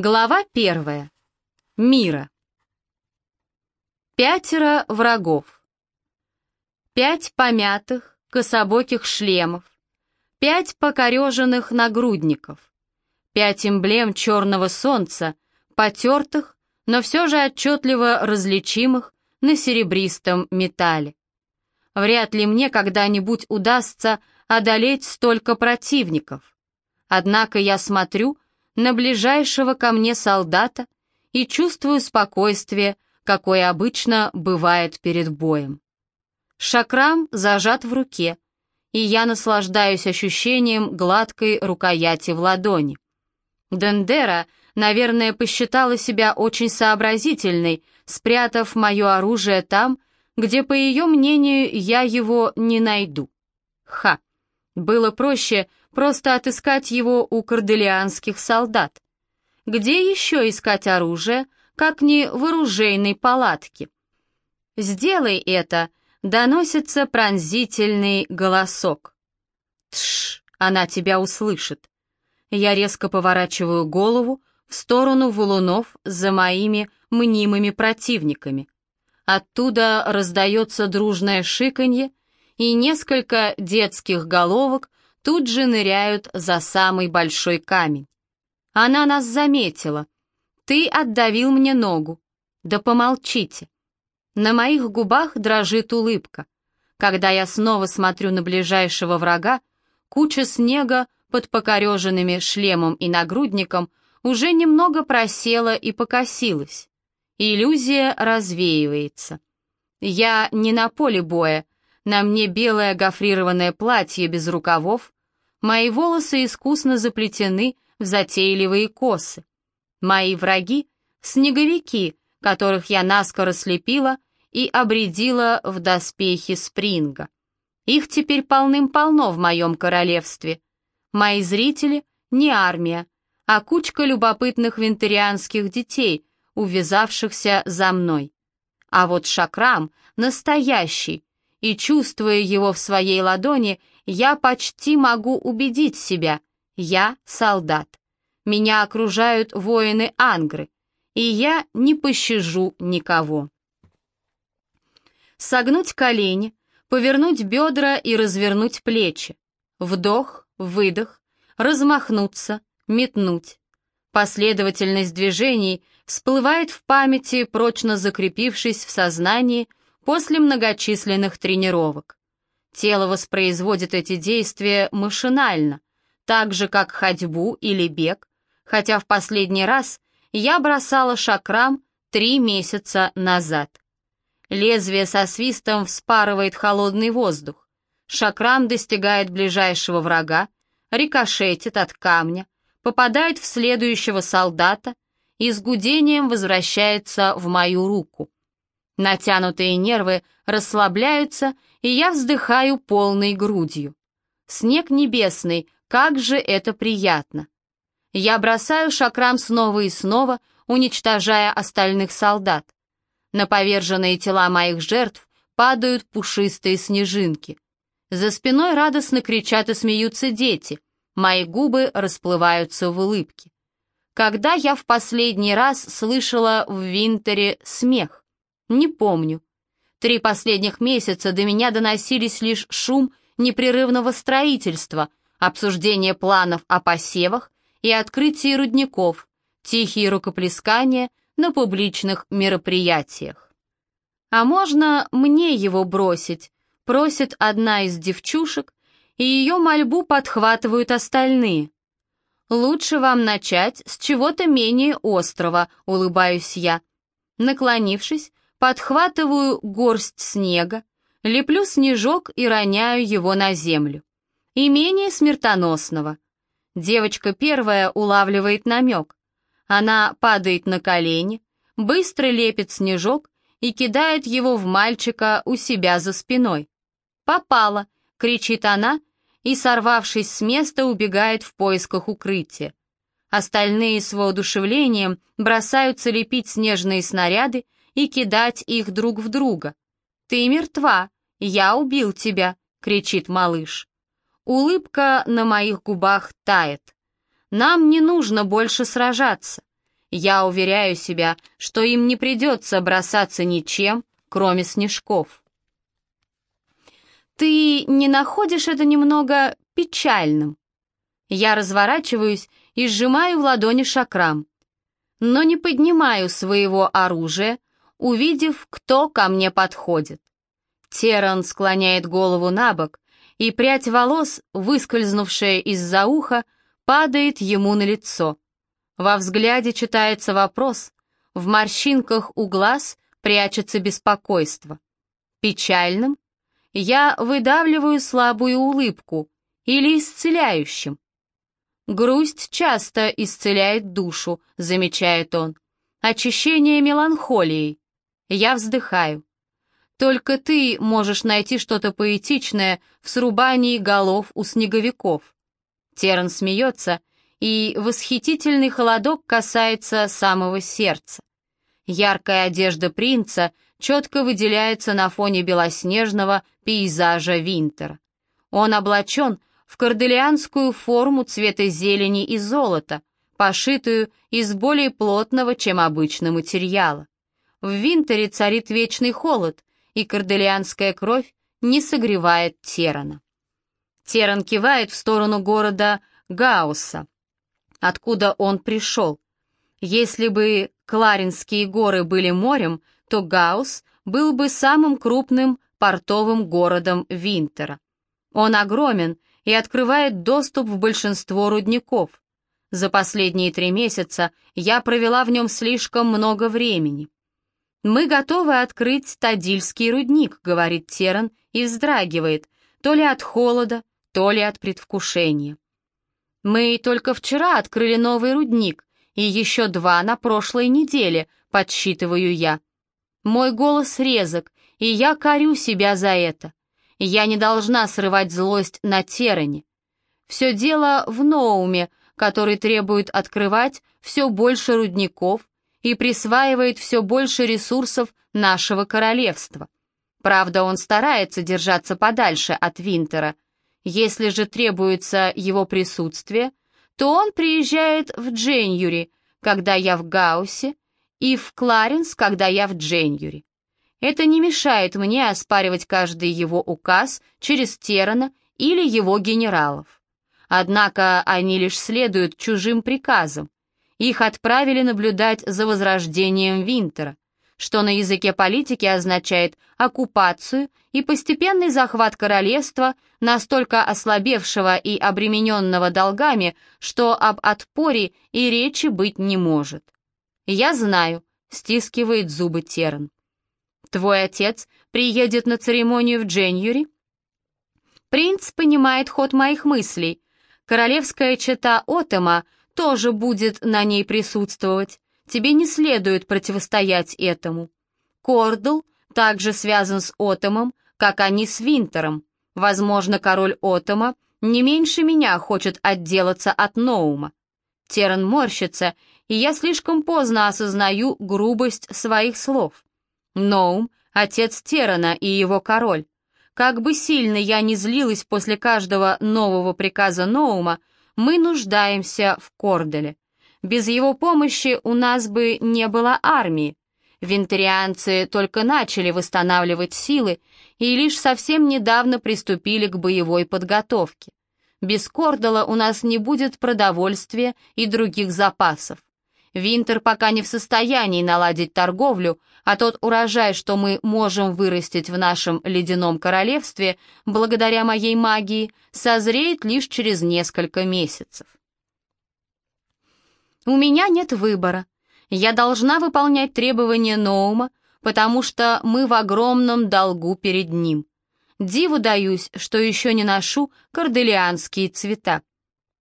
Глава первая. Мира. Пятеро врагов. Пять помятых, кособоких шлемов. Пять покореженных нагрудников. Пять эмблем черного солнца, потертых, но все же отчетливо различимых на серебристом металле. Вряд ли мне когда-нибудь удастся одолеть столько противников. Однако я смотрю — на ближайшего ко мне солдата и чувствую спокойствие, какое обычно бывает перед боем. Шакрам зажат в руке, и я наслаждаюсь ощущением гладкой рукояти в ладони. Дендера, наверное, посчитала себя очень сообразительной, спрятав мое оружие там, где, по ее мнению, я его не найду. Ха! Было проще просто отыскать его у корделианских солдат. Где еще искать оружие, как не в оружейной палатке? «Сделай это», — доносится пронзительный голосок. «Тш, она тебя услышит». Я резко поворачиваю голову в сторону валунов за моими мнимыми противниками. Оттуда раздается дружное шиканье, и несколько детских головок тут же ныряют за самый большой камень. Она нас заметила. Ты отдавил мне ногу. Да помолчите. На моих губах дрожит улыбка. Когда я снова смотрю на ближайшего врага, куча снега под покореженными шлемом и нагрудником уже немного просела и покосилась. Иллюзия развеивается. Я не на поле боя, на мне белое гофрированное платье без рукавов, мои волосы искусно заплетены в затейливые косы. Мои враги — снеговики, которых я наскоро слепила и обредила в доспехи Спринга. Их теперь полным-полно в моем королевстве. Мои зрители — не армия, а кучка любопытных винтерианских детей, увязавшихся за мной. А вот Шакрам — настоящий, и, чувствуя его в своей ладони, я почти могу убедить себя, я солдат. Меня окружают воины Ангры, и я не пощажу никого. Согнуть колени, повернуть бедра и развернуть плечи. Вдох, выдох, размахнуться, метнуть. Последовательность движений всплывает в памяти, прочно закрепившись в сознании, после многочисленных тренировок. Тело воспроизводит эти действия машинально, так же, как ходьбу или бег, хотя в последний раз я бросала шакрам три месяца назад. Лезвие со свистом вспарывает холодный воздух. Шакрам достигает ближайшего врага, рикошетит от камня, попадает в следующего солдата и с гудением возвращается в мою руку. Натянутые нервы расслабляются, и я вздыхаю полной грудью. Снег небесный, как же это приятно. Я бросаю шакрам снова и снова, уничтожая остальных солдат. На поверженные тела моих жертв падают пушистые снежинки. За спиной радостно кричат и смеются дети. Мои губы расплываются в улыбке. Когда я в последний раз слышала в Винтере смех? Не помню. Три последних месяца до меня доносились лишь шум непрерывного строительства, обсуждение планов о посевах и открытии рудников, тихие рукоплескания на публичных мероприятиях. «А можно мне его бросить?» — просит одна из девчушек, и ее мольбу подхватывают остальные. «Лучше вам начать с чего-то менее острого», — улыбаюсь я. Наклонившись, подхватываю горсть снега, леплю снежок и роняю его на землю. И менее смертоносного. Девочка первая улавливает намек. Она падает на колени, быстро лепит снежок и кидает его в мальчика у себя за спиной. «Попала!» — кричит она и, сорвавшись с места, убегает в поисках укрытия. Остальные с воодушевлением бросаются лепить снежные снаряды и кидать их друг в друга. «Ты мертва! Я убил тебя!» — кричит малыш. Улыбка на моих губах тает. Нам не нужно больше сражаться. Я уверяю себя, что им не придется бросаться ничем, кроме снежков. Ты не находишь это немного печальным? Я разворачиваюсь и сжимаю в ладони шакрам, но не поднимаю своего оружия, увидев, кто ко мне подходит. Теран склоняет голову на бок, и прядь волос, выскользнувшая из-за уха, падает ему на лицо. Во взгляде читается вопрос, в морщинках у глаз прячется беспокойство. Печальным? Я выдавливаю слабую улыбку или исцеляющим. Грусть часто исцеляет душу, замечает он. Очищение меланхолией. Я вздыхаю. Только ты можешь найти что-то поэтичное в срубании голов у снеговиков. Терн смеется, и восхитительный холодок касается самого сердца. Яркая одежда принца четко выделяется на фоне белоснежного пейзажа Винтера. Он облачен в корделианскую форму цвета зелени и золота, пошитую из более плотного, чем обычно материала. В Винтере царит вечный холод, и корделианская кровь не согревает Терана. Теран кивает в сторону города Гаусса, откуда он пришел. Если бы Кларинские горы были морем, то Гаус был бы самым крупным портовым городом Винтера. Он огромен и открывает доступ в большинство рудников. За последние три месяца я провела в нем слишком много времени. «Мы готовы открыть Тадильский рудник», — говорит Теран и вздрагивает, то ли от холода, то ли от предвкушения. «Мы только вчера открыли новый рудник, и еще два на прошлой неделе», — подсчитываю я. Мой голос резок, и я корю себя за это. Я не должна срывать злость на Теране. Все дело в Ноуме, который требует открывать все больше рудников и присваивает все больше ресурсов нашего королевства. Правда, он старается держаться подальше от Винтера — если же требуется его присутствие, то он приезжает в Дженюри, когда я в Гаусе, и в Кларенс, когда я в Дженюри. Это не мешает мне оспаривать каждый его указ через Терана или его генералов. Однако они лишь следуют чужим приказам. Их отправили наблюдать за возрождением Винтера что на языке политики означает оккупацию и постепенный захват королевства, настолько ослабевшего и обремененного долгами, что об отпоре и речи быть не может. «Я знаю», — стискивает зубы Терн. «Твой отец приедет на церемонию в Дженюри?» Принц понимает ход моих мыслей. Королевская чета Отема тоже будет на ней присутствовать. Тебе не следует противостоять этому. Кордл также связан с Отомом, как они с Винтером. Возможно, король Отома не меньше меня хочет отделаться от Ноума. Теран морщится, и я слишком поздно осознаю грубость своих слов. Ноум — отец Терана и его король. Как бы сильно я ни злилась после каждого нового приказа Ноума, мы нуждаемся в Корделе. Без его помощи у нас бы не было армии. Винтерианцы только начали восстанавливать силы и лишь совсем недавно приступили к боевой подготовке. Без Кордала у нас не будет продовольствия и других запасов. Винтер пока не в состоянии наладить торговлю, а тот урожай, что мы можем вырастить в нашем ледяном королевстве, благодаря моей магии, созреет лишь через несколько месяцев. У меня нет выбора. Я должна выполнять требования Ноума, потому что мы в огромном долгу перед ним. Диву даюсь, что еще не ношу корделианские цвета.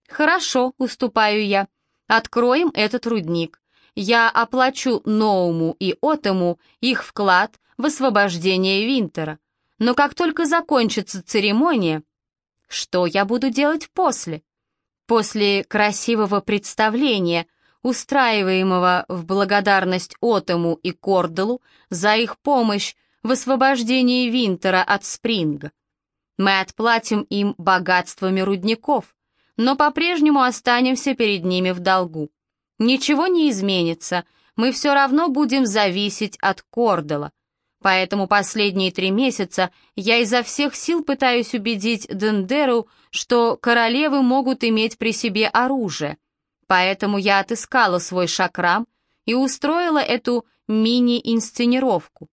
Хорошо, уступаю я. Откроем этот рудник. Я оплачу Ноуму и Отому их вклад в освобождение Винтера. Но как только закончится церемония, что я буду делать после? После красивого представления — устраиваемого в благодарность Отому и Корделу за их помощь в освобождении Винтера от Спринга. Мы отплатим им богатствами рудников, но по-прежнему останемся перед ними в долгу. Ничего не изменится, мы все равно будем зависеть от Кордела. Поэтому последние три месяца я изо всех сил пытаюсь убедить Дендеру, что королевы могут иметь при себе оружие. Поэтому я отыскала свой шакрам и устроила эту мини-инсценировку.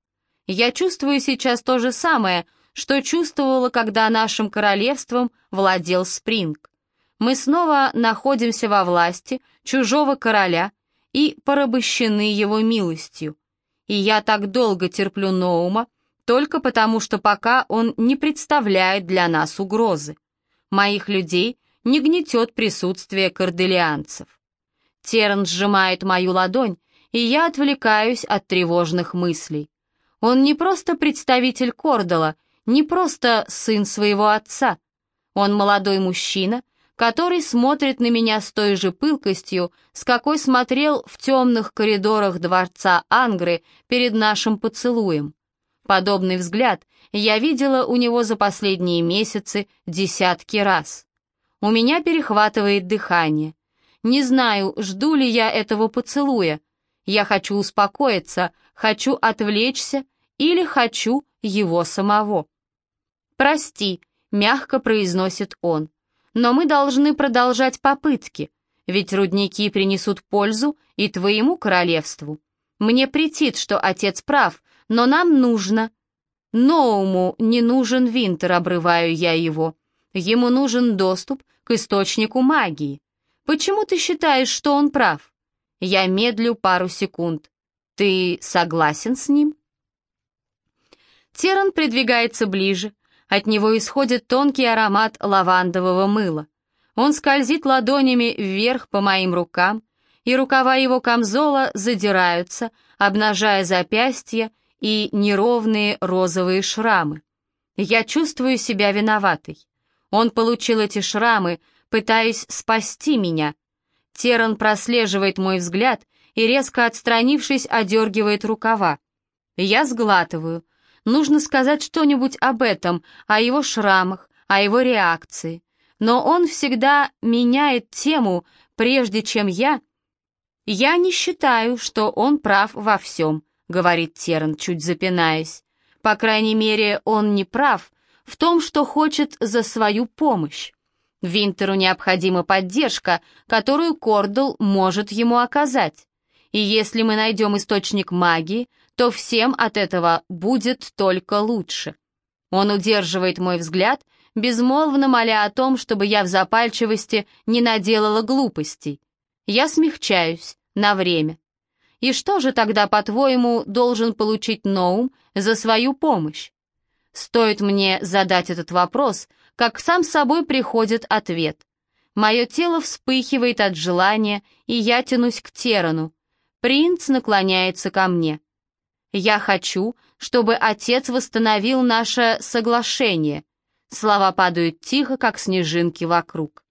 Я чувствую сейчас то же самое, что чувствовала, когда нашим королевством владел Спринг. Мы снова находимся во власти чужого короля и порабощены его милостью. И я так долго терплю Ноума, только потому, что пока он не представляет для нас угрозы. Моих людей не гнетет присутствие корделианцев. Терн сжимает мою ладонь, и я отвлекаюсь от тревожных мыслей. Он не просто представитель Кордала, не просто сын своего отца. Он молодой мужчина, который смотрит на меня с той же пылкостью, с какой смотрел в темных коридорах дворца Ангры перед нашим поцелуем. Подобный взгляд я видела у него за последние месяцы десятки раз. У меня перехватывает дыхание. Не знаю, жду ли я этого поцелуя. Я хочу успокоиться, хочу отвлечься или хочу его самого. «Прости», — мягко произносит он, «но мы должны продолжать попытки, ведь рудники принесут пользу и твоему королевству. Мне претит, что отец прав, но нам нужно...» «Ноуму не нужен Винтер», — обрываю я его. «Ему нужен доступ к источнику магии. Почему ты считаешь, что он прав?» Я медлю пару секунд. «Ты согласен с ним?» Теран придвигается ближе, от него исходит тонкий аромат лавандового мыла. Он скользит ладонями вверх по моим рукам, и рукава его камзола задираются, обнажая запястья и неровные розовые шрамы. Я чувствую себя виноватой. Он получил эти шрамы, пытаясь спасти меня. Теран прослеживает мой взгляд и, резко отстранившись, одергивает рукава. Я сглатываю, Нужно сказать что-нибудь об этом, о его шрамах, о его реакции. Но он всегда меняет тему, прежде чем я... «Я не считаю, что он прав во всем», — говорит Терн, чуть запинаясь. «По крайней мере, он не прав в том, что хочет за свою помощь. Винтеру необходима поддержка, которую Кордл может ему оказать. И если мы найдем источник магии, то всем от этого будет только лучше. Он удерживает мой взгляд, безмолвно моля о том, чтобы я в запальчивости не наделала глупостей. Я смягчаюсь на время. И что же тогда, по-твоему, должен получить Ноум за свою помощь? Стоит мне задать этот вопрос, как сам собой приходит ответ. Мое тело вспыхивает от желания, и я тянусь к Терану. Принц наклоняется ко мне. «Я хочу, чтобы отец восстановил наше соглашение». Слова падают тихо, как снежинки вокруг.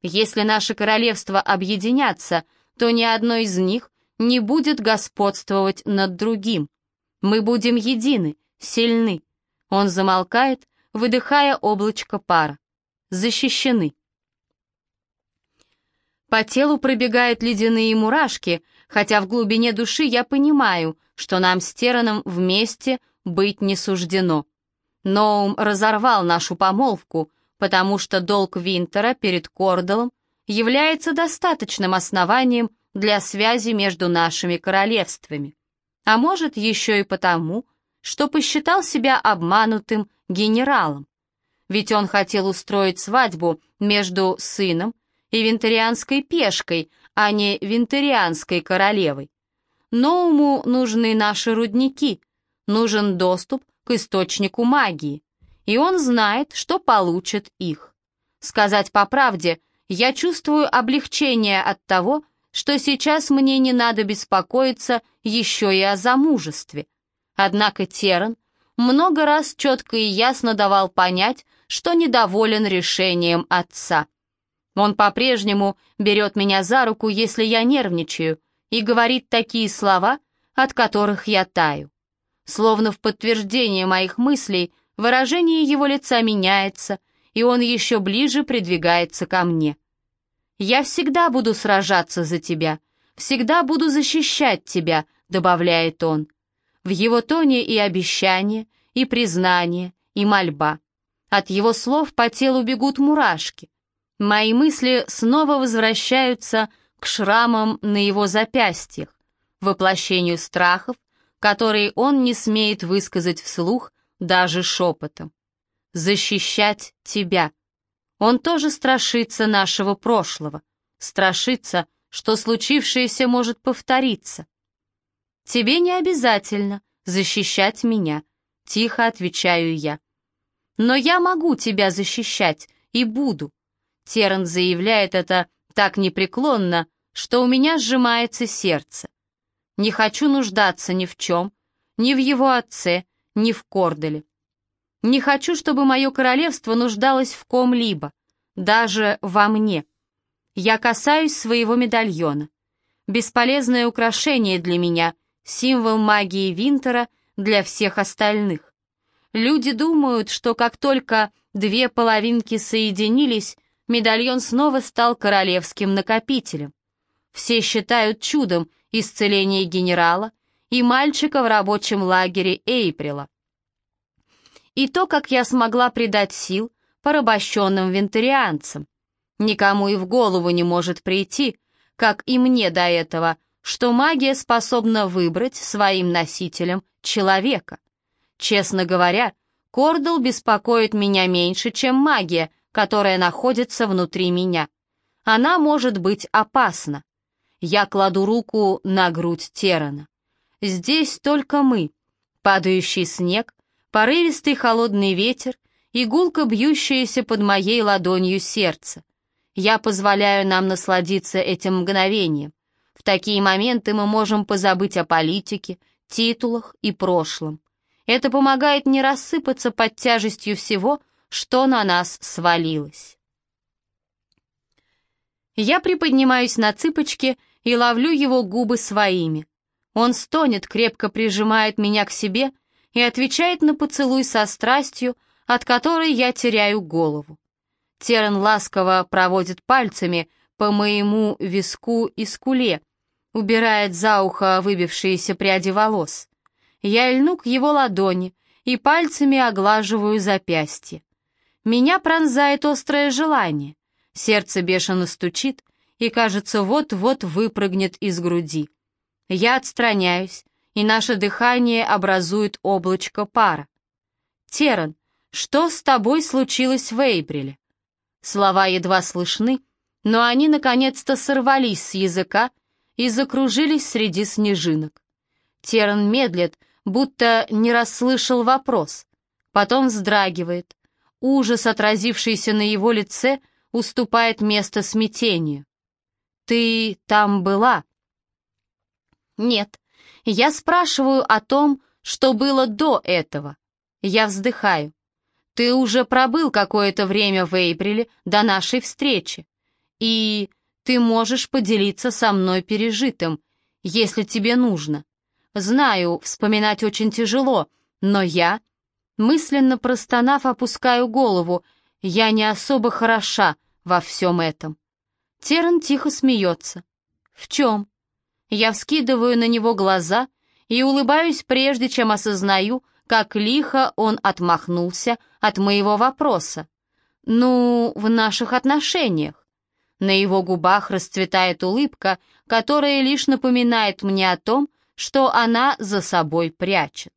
«Если наши королевства объединятся, то ни одно из них не будет господствовать над другим. Мы будем едины, сильны». Он замолкает, выдыхая облачко пара. «Защищены». По телу пробегают ледяные мурашки, хотя в глубине души я понимаю, что нам с Тераном вместе быть не суждено. Ноум разорвал нашу помолвку, потому что долг Винтера перед Кордалом является достаточным основанием для связи между нашими королевствами. А может, еще и потому, что посчитал себя обманутым генералом. Ведь он хотел устроить свадьбу между сыном и винтерианской пешкой, а не винтерианской королевой. Ноуму нужны наши рудники, нужен доступ к источнику магии, и он знает, что получит их. Сказать по правде, я чувствую облегчение от того, что сейчас мне не надо беспокоиться еще и о замужестве. Однако Теран много раз четко и ясно давал понять, что недоволен решением отца. Он по-прежнему берет меня за руку, если я нервничаю, и говорит такие слова, от которых я таю. Словно в подтверждение моих мыслей, выражение его лица меняется, и он еще ближе придвигается ко мне. «Я всегда буду сражаться за тебя, Всегда буду защищать тебя», — добавляет он. В его тоне и обещание, и признание, и мольба. От его слов по телу бегут мурашки. Мои мысли снова возвращаются к шрамам на его запястьях, воплощению страхов, которые он не смеет высказать вслух даже шепотом. Защищать тебя. Он тоже страшится нашего прошлого, страшится, что случившееся может повториться. Тебе не обязательно защищать меня, тихо отвечаю я. Но я могу тебя защищать и буду. Теран заявляет это так непреклонно, что у меня сжимается сердце. Не хочу нуждаться ни в чем, ни в его отце, ни в Корделе. Не хочу, чтобы мое королевство нуждалось в ком-либо, даже во мне. Я касаюсь своего медальона. Бесполезное украшение для меня, символ магии Винтера для всех остальных. Люди думают, что как только две половинки соединились, медальон снова стал королевским накопителем. Все считают чудом исцеление генерала и мальчика в рабочем лагере Эйприла. И то, как я смогла придать сил порабощенным вентарианцам. Никому и в голову не может прийти, как и мне до этого, что магия способна выбрать своим носителем человека. Честно говоря, Кордл беспокоит меня меньше, чем магия, которая находится внутри меня. Она может быть опасна. Я кладу руку на грудь Терана. Здесь только мы. Падающий снег, порывистый холодный ветер и гулко бьющееся под моей ладонью сердце. Я позволяю нам насладиться этим мгновением. В такие моменты мы можем позабыть о политике, титулах и прошлом. Это помогает не рассыпаться под тяжестью всего, что на нас свалилось. Я приподнимаюсь на цыпочки и ловлю его губы своими. Он стонет, крепко прижимает меня к себе и отвечает на поцелуй со страстью, от которой я теряю голову. Терен ласково проводит пальцами по моему виску и скуле, убирает за ухо выбившиеся пряди волос. Я льну к его ладони и пальцами оглаживаю запястье. Меня пронзает острое желание. Сердце бешено стучит и, кажется, вот-вот выпрыгнет из груди. Я отстраняюсь, и наше дыхание образует облачко пара. «Теран, что с тобой случилось в Эйприле?» Слова едва слышны, но они наконец-то сорвались с языка и закружились среди снежинок. Теран медлит, будто не расслышал вопрос, потом вздрагивает. Ужас, отразившийся на его лице, уступает место смятению. «Ты там была?» «Нет, я спрашиваю о том, что было до этого. Я вздыхаю. Ты уже пробыл какое-то время в Эйприле до нашей встречи. И ты можешь поделиться со мной пережитым, если тебе нужно. Знаю, вспоминать очень тяжело, но я, мысленно простонав, опускаю голову, я не особо хороша во всем этом. Терн тихо смеется. В чем? Я вскидываю на него глаза и улыбаюсь, прежде чем осознаю, как лихо он отмахнулся от моего вопроса. «Ну, в наших отношениях». На его губах расцветает улыбка, которая лишь напоминает мне о том, что она за собой прячет.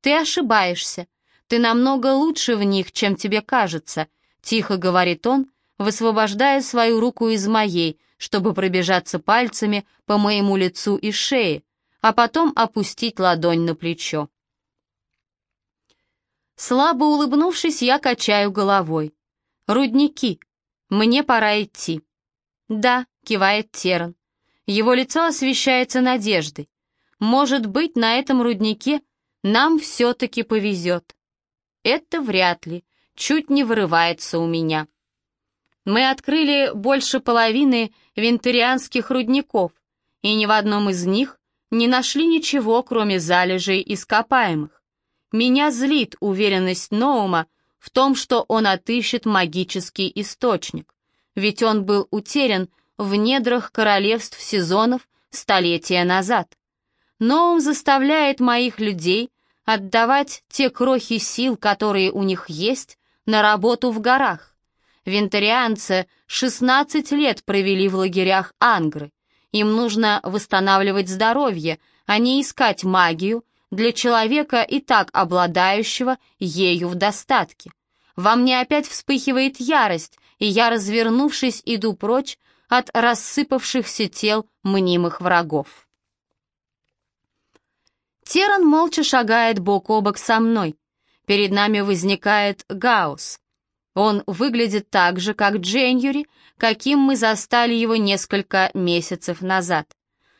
«Ты ошибаешься. Ты намного лучше в них, чем тебе кажется», — тихо говорит он, высвобождая свою руку из моей, чтобы пробежаться пальцами по моему лицу и шее, а потом опустить ладонь на плечо. Слабо улыбнувшись, я качаю головой. «Рудники. Мне пора идти». «Да», — кивает Терн. Его лицо освещается надеждой. «Может быть, на этом руднике нам все-таки повезет». Это вряд ли, чуть не вырывается у меня. Мы открыли больше половины вентарианских рудников, и ни в одном из них не нашли ничего, кроме залежей ископаемых. Меня злит уверенность Ноума в том, что он отыщет магический источник, ведь он был утерян в недрах королевств сезонов столетия назад. Но он заставляет моих людей отдавать те крохи сил, которые у них есть, на работу в горах. Винтерианцы 16 лет провели в лагерях Ангры. Им нужно восстанавливать здоровье, а не искать магию для человека, и так обладающего ею в достатке. Во мне опять вспыхивает ярость, и я, развернувшись, иду прочь от рассыпавшихся тел мнимых врагов. Теран молча шагает бок о бок со мной. Перед нами возникает Гаус. Он выглядит так же, как Дженюри, каким мы застали его несколько месяцев назад.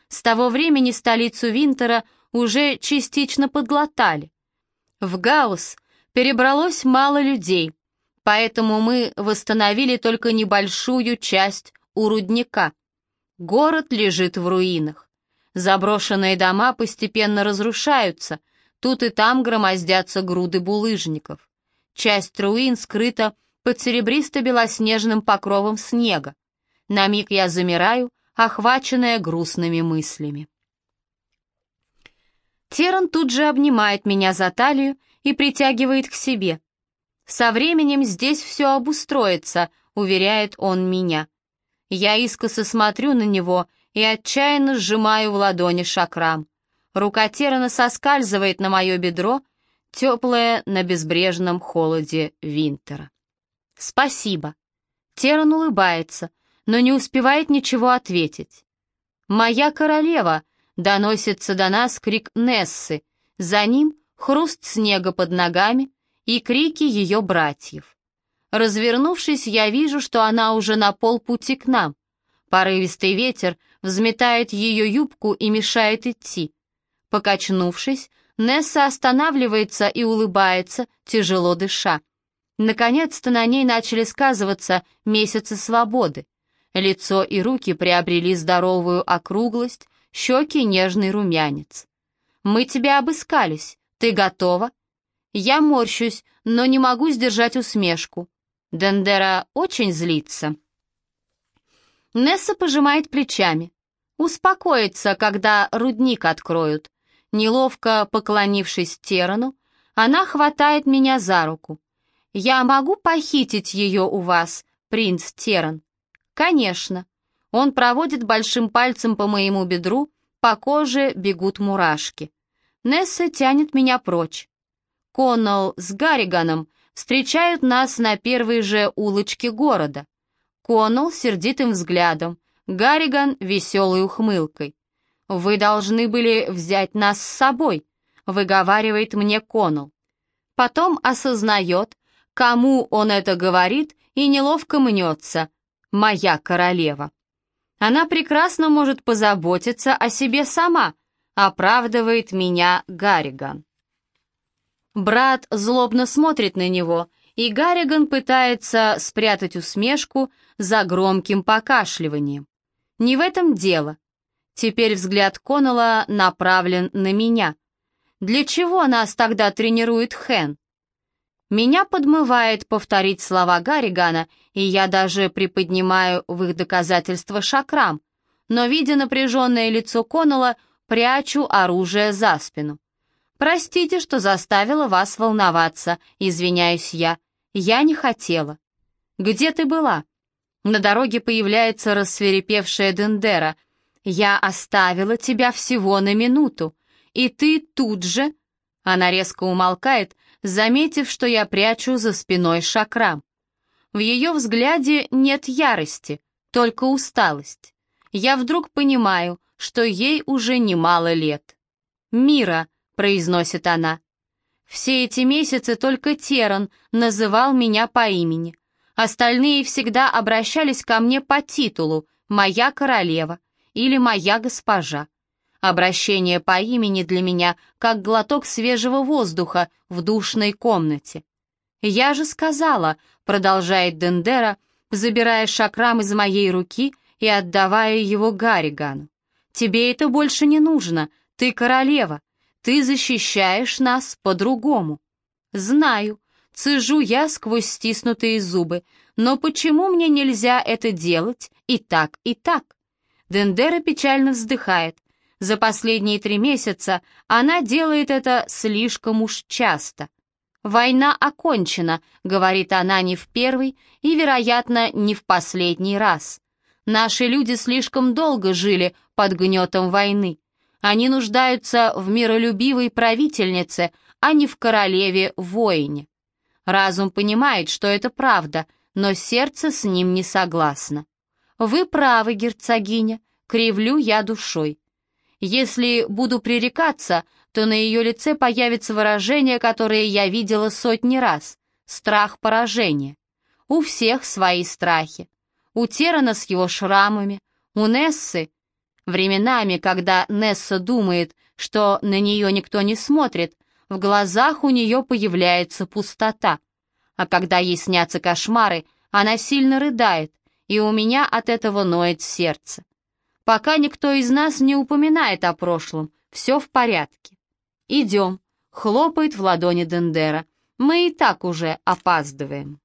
С того времени столицу Винтера уже частично подглотали. В Гаус перебралось мало людей, поэтому мы восстановили только небольшую часть у рудника. Город лежит в руинах. Заброшенные дома постепенно разрушаются, тут и там громоздятся груды булыжников. Часть руин скрыта под серебристо-белоснежным покровом снега. На миг я замираю, охваченная грустными мыслями. Теран тут же обнимает меня за талию и притягивает к себе. «Со временем здесь все обустроится», — уверяет он меня. Я искоса смотрю на него и отчаянно сжимаю в ладони шакрам. Рука Терана соскальзывает на мое бедро, теплое на безбрежном холоде Винтера. «Спасибо». Теран улыбается, но не успевает ничего ответить. «Моя королева», Доносится до нас крик Нессы, за ним хруст снега под ногами и крики ее братьев. Развернувшись, я вижу, что она уже на полпути к нам. Порывистый ветер взметает ее юбку и мешает идти. Покачнувшись, Несса останавливается и улыбается, тяжело дыша. Наконец-то на ней начали сказываться месяцы свободы. Лицо и руки приобрели здоровую округлость, щеки нежный румянец. «Мы тебя обыскались. Ты готова?» Я морщусь, но не могу сдержать усмешку. Дендера очень злится. Несса пожимает плечами. Успокоится, когда рудник откроют. Неловко поклонившись Терану, она хватает меня за руку. «Я могу похитить ее у вас, принц Теран?» «Конечно». Он проводит большим пальцем по моему бедру, по коже бегут мурашки. Несса тянет меня прочь. Коннелл с Гарриганом встречают нас на первой же улочке города. Коннелл сердитым взглядом, Гарриган веселой ухмылкой. «Вы должны были взять нас с собой», — выговаривает мне Коннелл. Потом осознает, кому он это говорит, и неловко мнется. «Моя королева». Она прекрасно может позаботиться о себе сама, оправдывает меня Гарриган. Брат злобно смотрит на него, и Гарриган пытается спрятать усмешку за громким покашливанием. Не в этом дело. Теперь взгляд Коннелла направлен на меня. Для чего нас тогда тренирует Хэн? Меня подмывает повторить слова Гарригана, и я даже приподнимаю в их доказательство шакрам, но, видя напряженное лицо Коннелла, прячу оружие за спину. «Простите, что заставила вас волноваться», — извиняюсь я. «Я не хотела». «Где ты была?» На дороге появляется рассверепевшая Дендера. «Я оставила тебя всего на минуту, и ты тут же...» Она резко умолкает, заметив, что я прячу за спиной шакрам. В ее взгляде нет ярости, только усталость. Я вдруг понимаю, что ей уже немало лет. «Мира», — произносит она. Все эти месяцы только Теран называл меня по имени. Остальные всегда обращались ко мне по титулу «Моя королева» или «Моя госпожа». Обращение по имени для меня как глоток свежего воздуха в душной комнате. «Я же сказала», — продолжает Дендера, забирая шакрам из моей руки и отдавая его Гарригану. «Тебе это больше не нужно, ты королева, ты защищаешь нас по-другому». «Знаю», — цежу я сквозь стиснутые зубы, «но почему мне нельзя это делать и так, и так?» Дендера печально вздыхает. За последние три месяца она делает это слишком уж часто. «Война окончена», — говорит она не в первый и, вероятно, не в последний раз. Наши люди слишком долго жили под гнетом войны. Они нуждаются в миролюбивой правительнице, а не в королеве-воине. Разум понимает, что это правда, но сердце с ним не согласно. «Вы правы, герцогиня», — кривлю я душой. Если буду пререкаться, то на ее лице появится выражение, которое я видела сотни раз — страх поражения. У всех свои страхи. У Терана с его шрамами, у Нессы. Временами, когда Несса думает, что на нее никто не смотрит, в глазах у нее появляется пустота. А когда ей снятся кошмары, она сильно рыдает, и у меня от этого ноет сердце. Пока никто из нас не упоминает о прошлом, все в порядке. «Идем», — хлопает в ладони Дендера. «Мы и так уже опаздываем».